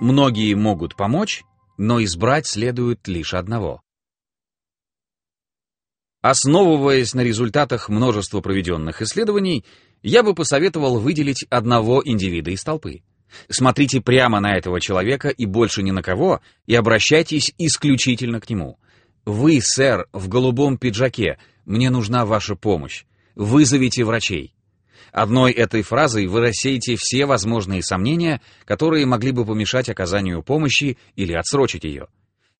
Многие могут помочь, но избрать следует лишь одного. Основываясь на результатах множества проведенных исследований, я бы посоветовал выделить одного индивида из толпы. Смотрите прямо на этого человека и больше ни на кого, и обращайтесь исключительно к нему. Вы, сэр, в голубом пиджаке, мне нужна ваша помощь. Вызовите врачей. Одной этой фразой вы рассеете все возможные сомнения, которые могли бы помешать оказанию помощи или отсрочить ее.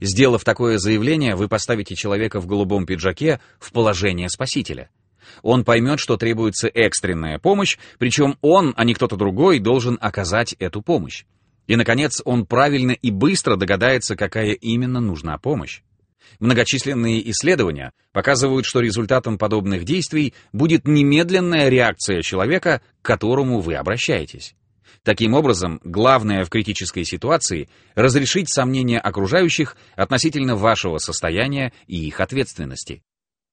Сделав такое заявление, вы поставите человека в голубом пиджаке в положение спасителя. Он поймет, что требуется экстренная помощь, причем он, а не кто-то другой, должен оказать эту помощь. И, наконец, он правильно и быстро догадается, какая именно нужна помощь. Многочисленные исследования показывают, что результатом подобных действий будет немедленная реакция человека, к которому вы обращаетесь. Таким образом, главное в критической ситуации — разрешить сомнения окружающих относительно вашего состояния и их ответственности.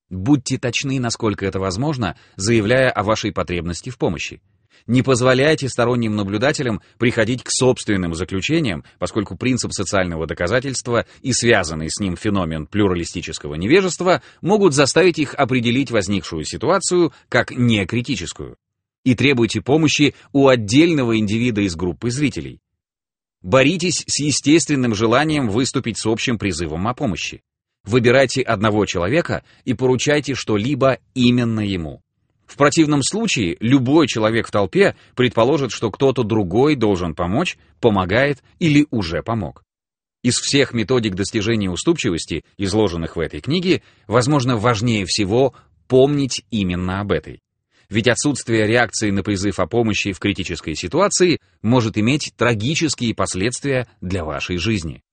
Будьте точны, насколько это возможно, заявляя о вашей потребности в помощи. Не позволяйте сторонним наблюдателям приходить к собственным заключениям, поскольку принцип социального доказательства и связанный с ним феномен плюралистического невежества могут заставить их определить возникшую ситуацию как некритическую. И требуйте помощи у отдельного индивида из группы зрителей. Боритесь с естественным желанием выступить с общим призывом о помощи. Выбирайте одного человека и поручайте что-либо именно ему. В противном случае любой человек в толпе предположит, что кто-то другой должен помочь, помогает или уже помог. Из всех методик достижения уступчивости, изложенных в этой книге, возможно, важнее всего помнить именно об этой. Ведь отсутствие реакции на призыв о помощи в критической ситуации может иметь трагические последствия для вашей жизни.